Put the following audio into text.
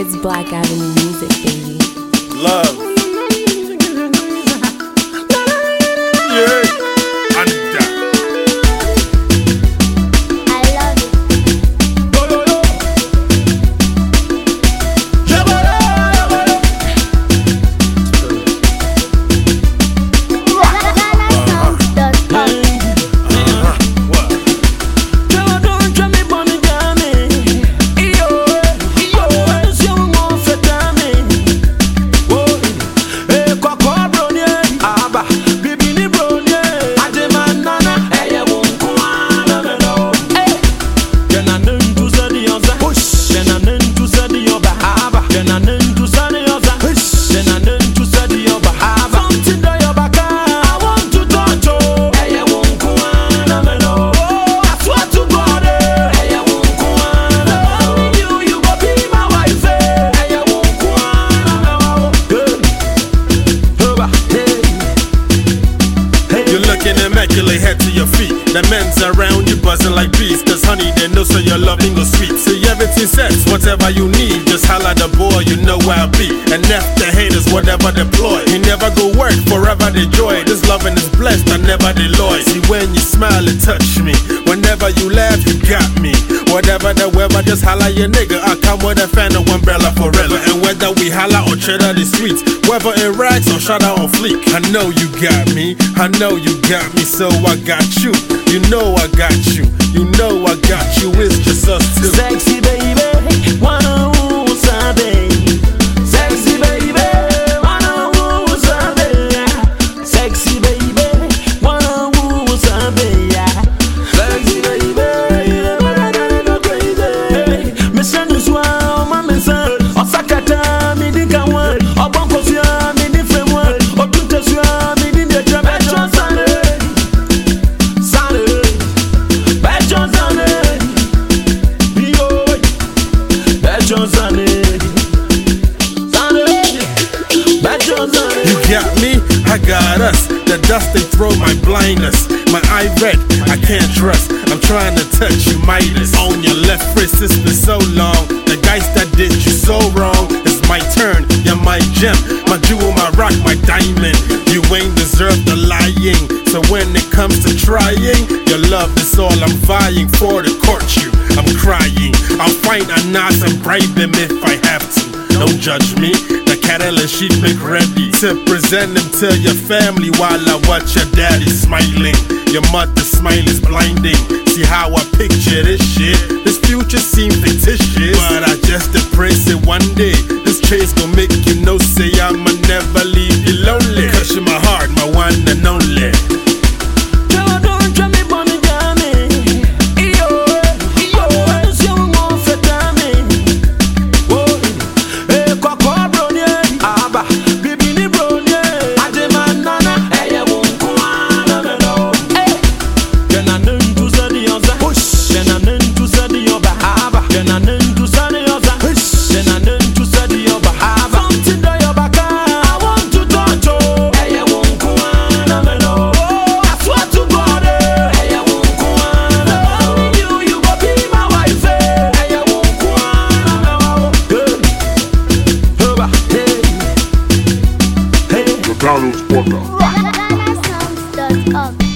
It's Black Avenue Music, baby. Love. Yeah. Immaculate, head to your feet. The men's around you buzzing like bees. Cause honey, they know so your loving go sweet. See everything sets, whatever you need. Just holla the boy, you know where I'll be. And F the haters, whatever deploy. He never go work, forever they joy. This loving is blessed, I never deloy. See when you smile, it touch me. Whenever you laugh, you got me. Whatever just holla your nigga. I come with a fan of umbrella forever. And whether we holla or cheddar the streets, whether it rags or out on fleek. I know you got me, I know you got me, so I got you. You know I got you, you know I got you. It's just us two. Sexy I got us. The dust they throw my blindness. My eye red, I can't trust. I'm trying to touch you, Midas. On your left wrist, it's been so long. The guys that did you so wrong. It's my turn, you're my gem. My jewel, my rock, my diamond. You ain't deserve the lying. So when it comes to trying, your love is all I'm vying for to court you. I'm crying. I'll find a Nas and bribe him if I have to. Don't judge me. And sheep make ready to present them to your family while I watch your daddy smiling. Your mother's smile is blinding. See how I picture this shit. This future seems fictitious, but Waka. Waka.